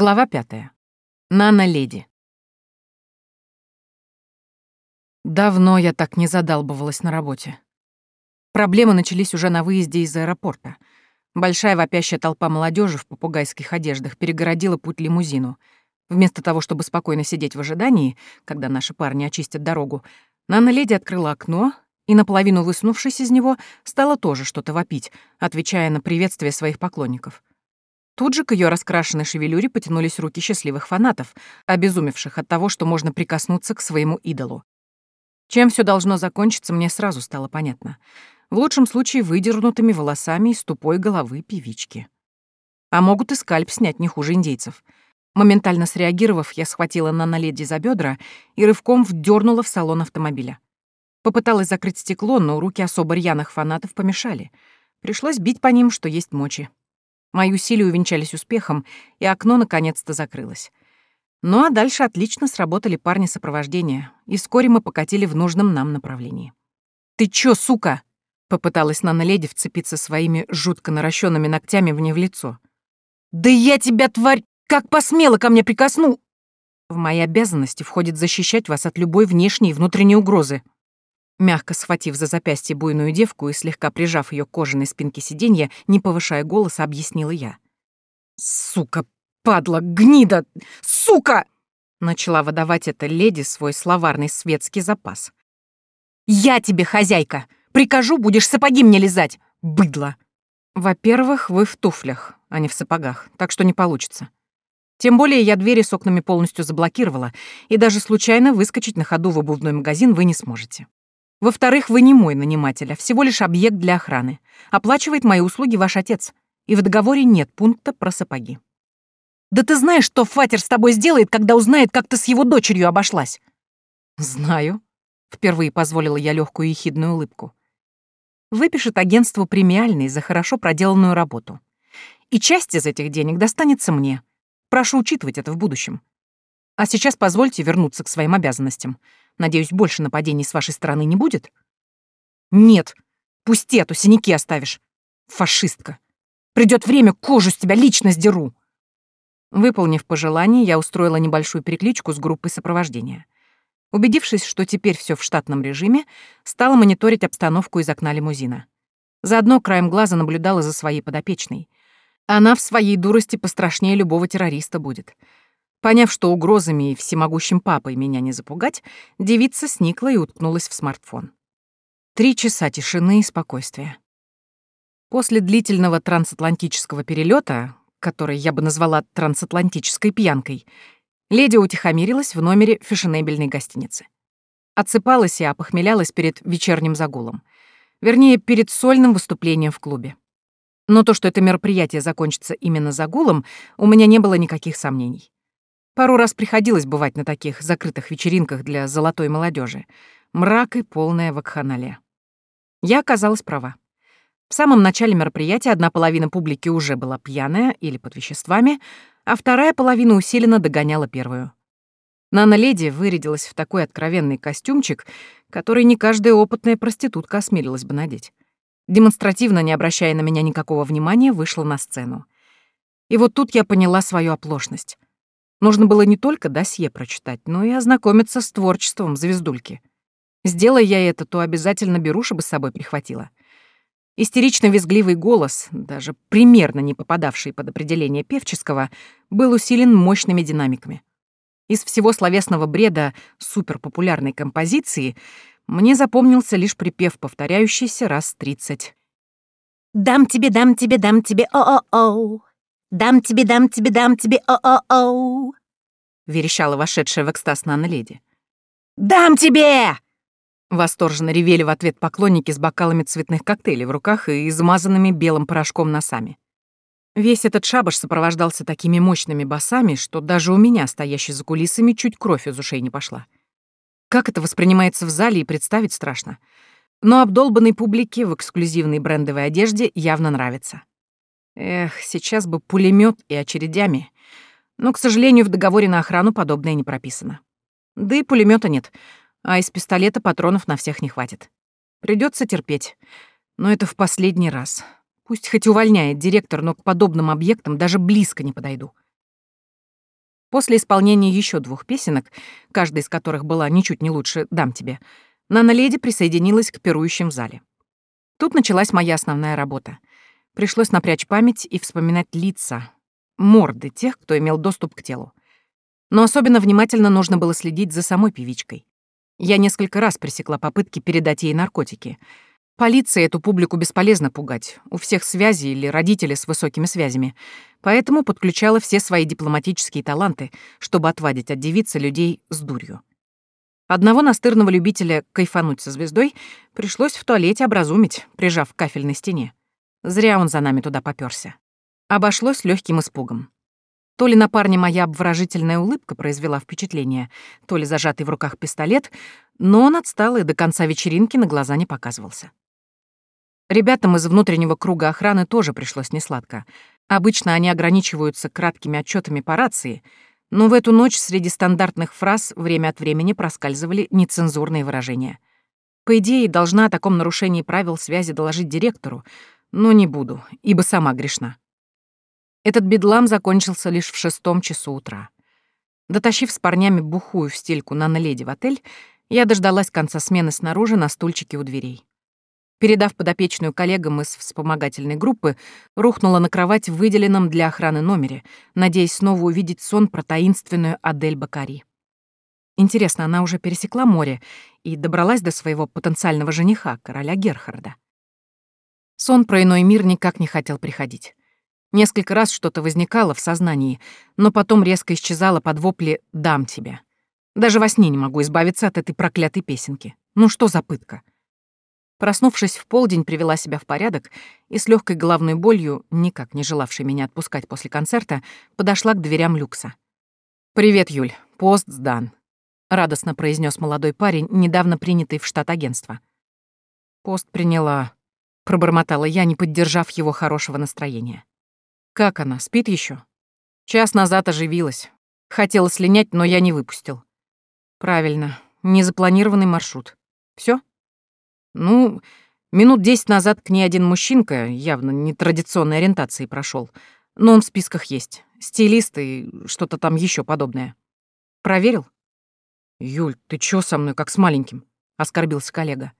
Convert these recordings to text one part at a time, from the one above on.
Глава пятая. Нана-леди. Давно я так не задалбывалась на работе. Проблемы начались уже на выезде из аэропорта. Большая вопящая толпа молодежи в попугайских одеждах перегородила путь лимузину. Вместо того, чтобы спокойно сидеть в ожидании, когда наши парни очистят дорогу, Нана-леди открыла окно и, наполовину высунувшись из него, стала тоже что-то вопить, отвечая на приветствие своих поклонников — Тут же к ее раскрашенной шевелюре потянулись руки счастливых фанатов, обезумевших от того, что можно прикоснуться к своему идолу. Чем все должно закончиться, мне сразу стало понятно. В лучшем случае выдернутыми волосами из тупой головы певички. А могут и скальп снять не хуже индейцев. Моментально среагировав, я схватила Нана-леди за бедра и рывком вдернула в салон автомобиля. Попыталась закрыть стекло, но руки особо рьяных фанатов помешали. Пришлось бить по ним, что есть мочи. Мои усилия увенчались успехом, и окно наконец-то закрылось. Ну а дальше отлично сработали парни сопровождения, и вскоре мы покатили в нужном нам направлении. «Ты чё, сука?» — попыталась Нана-леди вцепиться своими жутко наращенными ногтями мне в лицо. «Да я тебя, тварь, как посмела ко мне прикосну!» «В мои обязанности входит защищать вас от любой внешней и внутренней угрозы», Мягко схватив за запястье буйную девку и слегка прижав ее к кожаной спинке сиденья, не повышая голоса, объяснила я. «Сука, падла, гнида! Сука!» Начала выдавать эта леди свой словарный светский запас. «Я тебе хозяйка! Прикажу, будешь сапоги мне лизать, быдло!» «Во-первых, вы в туфлях, а не в сапогах, так что не получится. Тем более я двери с окнами полностью заблокировала, и даже случайно выскочить на ходу в обувной магазин вы не сможете. Во-вторых, вы не мой наниматель, а всего лишь объект для охраны. Оплачивает мои услуги ваш отец, и в договоре нет пункта про сапоги. Да ты знаешь, что Фатер с тобой сделает, когда узнает, как ты с его дочерью обошлась? Знаю. Впервые позволила я легкую ехидную улыбку. Выпишет агентству премиальный за хорошо проделанную работу. И часть из этих денег достанется мне. Прошу учитывать это в будущем. А сейчас позвольте вернуться к своим обязанностям. Надеюсь, больше нападений с вашей стороны не будет? Нет. Пусти, а то синяки оставишь. Фашистка. Придет время, кожу с тебя лично сдеру. Выполнив пожелание, я устроила небольшую перекличку с группой сопровождения. Убедившись, что теперь все в штатном режиме, стала мониторить обстановку из окна лимузина. Заодно краем глаза наблюдала за своей подопечной. Она в своей дурости пострашнее любого террориста будет — Поняв, что угрозами и всемогущим папой меня не запугать, девица сникла и уткнулась в смартфон. Три часа тишины и спокойствия. После длительного трансатлантического перелета, который я бы назвала трансатлантической пьянкой, леди утихомирилась в номере фешенебельной гостиницы. Отсыпалась и опохмелялась перед вечерним загулом. Вернее, перед сольным выступлением в клубе. Но то, что это мероприятие закончится именно загулом, у меня не было никаких сомнений. Пару раз приходилось бывать на таких закрытых вечеринках для золотой молодежи. Мрак и полная вакханалия. Я оказалась права. В самом начале мероприятия одна половина публики уже была пьяная или под веществами, а вторая половина усиленно догоняла первую. Нана-леди вырядилась в такой откровенный костюмчик, который не каждая опытная проститутка осмелилась бы надеть. Демонстративно, не обращая на меня никакого внимания, вышла на сцену. И вот тут я поняла свою оплошность. Нужно было не только досье прочитать, но и ознакомиться с творчеством звездульки. Сделай я это, то обязательно беруши бы с собой прихватила. Истерично-визгливый голос, даже примерно не попадавший под определение певческого, был усилен мощными динамиками. Из всего словесного бреда суперпопулярной композиции мне запомнился лишь припев, повторяющийся раз тридцать. «Дам тебе, дам тебе, дам тебе, о-о-о, «Дам тебе, дам тебе, дам тебе, о-о-о!» — верещала вошедшая в экстаз Нана-леди. «Дам тебе!» Восторженно ревели в ответ поклонники с бокалами цветных коктейлей в руках и измазанными белым порошком носами. Весь этот шабаш сопровождался такими мощными басами, что даже у меня, стоящей за кулисами, чуть кровь из ушей не пошла. Как это воспринимается в зале и представить страшно. Но обдолбанной публике в эксклюзивной брендовой одежде явно нравится. Эх, сейчас бы пулемет и очередями. Но, к сожалению, в договоре на охрану подобное не прописано. Да и пулемета нет, а из пистолета патронов на всех не хватит. Придется терпеть. Но это в последний раз. Пусть хоть увольняет директор, но к подобным объектам даже близко не подойду. После исполнения еще двух песенок, каждая из которых была ничуть не лучше «Дам тебе», Нана-леди присоединилась к пирующим в зале. Тут началась моя основная работа. Пришлось напрячь память и вспоминать лица, морды тех, кто имел доступ к телу. Но особенно внимательно нужно было следить за самой певичкой. Я несколько раз пресекла попытки передать ей наркотики. Полиции эту публику бесполезно пугать, у всех связи или родители с высокими связями, поэтому подключала все свои дипломатические таланты, чтобы отвадить от девицы людей с дурью. Одного настырного любителя кайфануть со звездой пришлось в туалете образумить, прижав к кафельной стене. Зря он за нами туда попёрся. Обошлось легким испугом. То ли на парня моя обворожительная улыбка произвела впечатление, то ли зажатый в руках пистолет, но он отстал и до конца вечеринки на глаза не показывался. Ребятам из внутреннего круга охраны тоже пришлось несладко. Обычно они ограничиваются краткими отчетами по рации, но в эту ночь среди стандартных фраз время от времени проскальзывали нецензурные выражения. По идее, должна о таком нарушении правил связи доложить директору, но не буду, ибо сама грешна. Этот бедлам закончился лишь в шестом часу утра. Дотащив с парнями бухую в стельку на леди в отель, я дождалась конца смены снаружи на стульчике у дверей. Передав подопечную коллегам из вспомогательной группы, рухнула на кровать в выделенном для охраны номере, надеясь снова увидеть сон про таинственную Адель Бакари. Интересно, она уже пересекла море и добралась до своего потенциального жениха, короля Герхарда. Сон про иной мир никак не хотел приходить. Несколько раз что-то возникало в сознании, но потом резко исчезало под вопли «дам тебе». Даже во сне не могу избавиться от этой проклятой песенки. Ну что за пытка? Проснувшись в полдень, привела себя в порядок и с легкой головной болью, никак не желавшей меня отпускать после концерта, подошла к дверям люкса. «Привет, Юль. Пост сдан», — радостно произнес молодой парень, недавно принятый в штат агентства. «Пост приняла», — пробормотала я, не поддержав его хорошего настроения. Как она, спит еще? Час назад оживилась. Хотела слинять, но я не выпустил. Правильно, незапланированный маршрут. Все? Ну, минут десять назад к ней один мужчинка, явно нетрадиционной ориентации, прошел. Но он в списках есть. Стилист и что-то там еще подобное. Проверил? Юль, ты чё со мной, как с маленьким? Оскорбился коллега.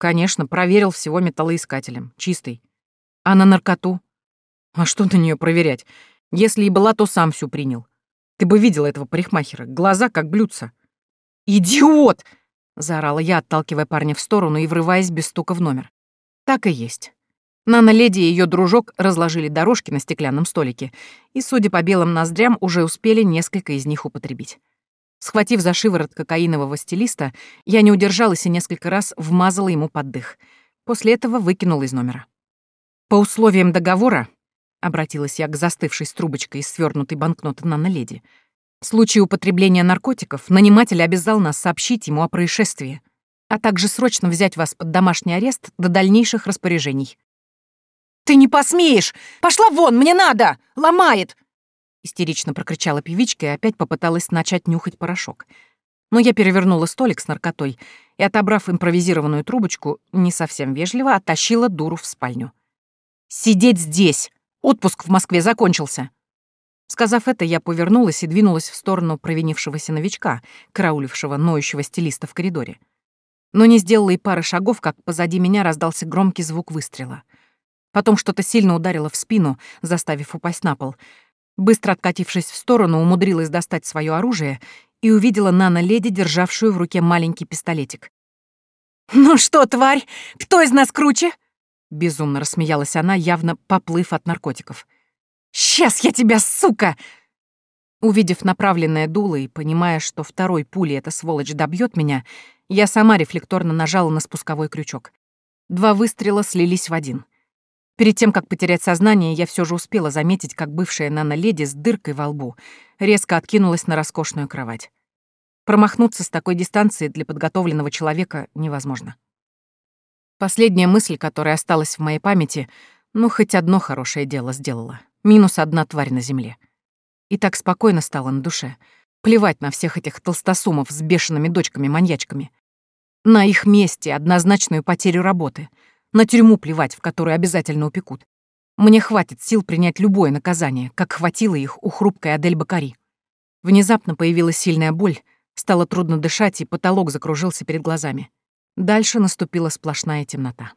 Конечно, проверил всего металлоискателем. Чистый. А на наркоту? А что на нее проверять? Если и была, то сам всю принял. Ты бы видела этого парикмахера. Глаза как блюдца. «Идиот!» — заорала я, отталкивая парня в сторону и врываясь без стука в номер. Так и есть. Нана-леди и ее дружок разложили дорожки на стеклянном столике, и, судя по белым ноздрям, уже успели несколько из них употребить. Схватив за шиворот кокаинового стилиста, я не удержалась и несколько раз вмазала ему под дых. После этого выкинула из номера. По условиям договора Обратилась я к застывшей с трубочкой из свернутой банкноты на леди. В случае употребления наркотиков наниматель обязал нас сообщить ему о происшествии, а также срочно взять вас под домашний арест до дальнейших распоряжений. «Ты не посмеешь! Пошла вон, мне надо! Ломает!» Истерично прокричала певичка и опять попыталась начать нюхать порошок. Но я перевернула столик с наркотой и, отобрав импровизированную трубочку, не совсем вежливо оттащила дуру в спальню. «Сидеть здесь! Отпуск в Москве закончился». Сказав это, я повернулась и двинулась в сторону провинившегося новичка, караулившего ноющего стилиста в коридоре. Но не сделала и пары шагов, как позади меня раздался громкий звук выстрела. Потом что-то сильно ударило в спину, заставив упасть на пол. Быстро откатившись в сторону, умудрилась достать свое оружие и увидела Нана-леди, державшую в руке маленький пистолетик. «Ну что, тварь, кто из нас круче?» Безумно рассмеялась она, явно поплыв от наркотиков. «Сейчас я тебя, сука!» Увидев направленное дуло и понимая, что второй пулей эта сволочь добьет меня, я сама рефлекторно нажала на спусковой крючок. Два выстрела слились в один. Перед тем, как потерять сознание, я все же успела заметить, как бывшая нано-леди с дыркой во лбу резко откинулась на роскошную кровать. Промахнуться с такой дистанции для подготовленного человека невозможно. Последняя мысль, которая осталась в моей памяти, ну, хоть одно хорошее дело сделала. Минус одна тварь на земле. И так спокойно стало на душе. Плевать на всех этих толстосумов с бешеными дочками-маньячками. На их месте однозначную потерю работы. На тюрьму плевать, в которую обязательно упекут. Мне хватит сил принять любое наказание, как хватило их у хрупкой Адель Бакари. Внезапно появилась сильная боль, стало трудно дышать, и потолок закружился перед глазами. Дальше наступила сплошная темнота.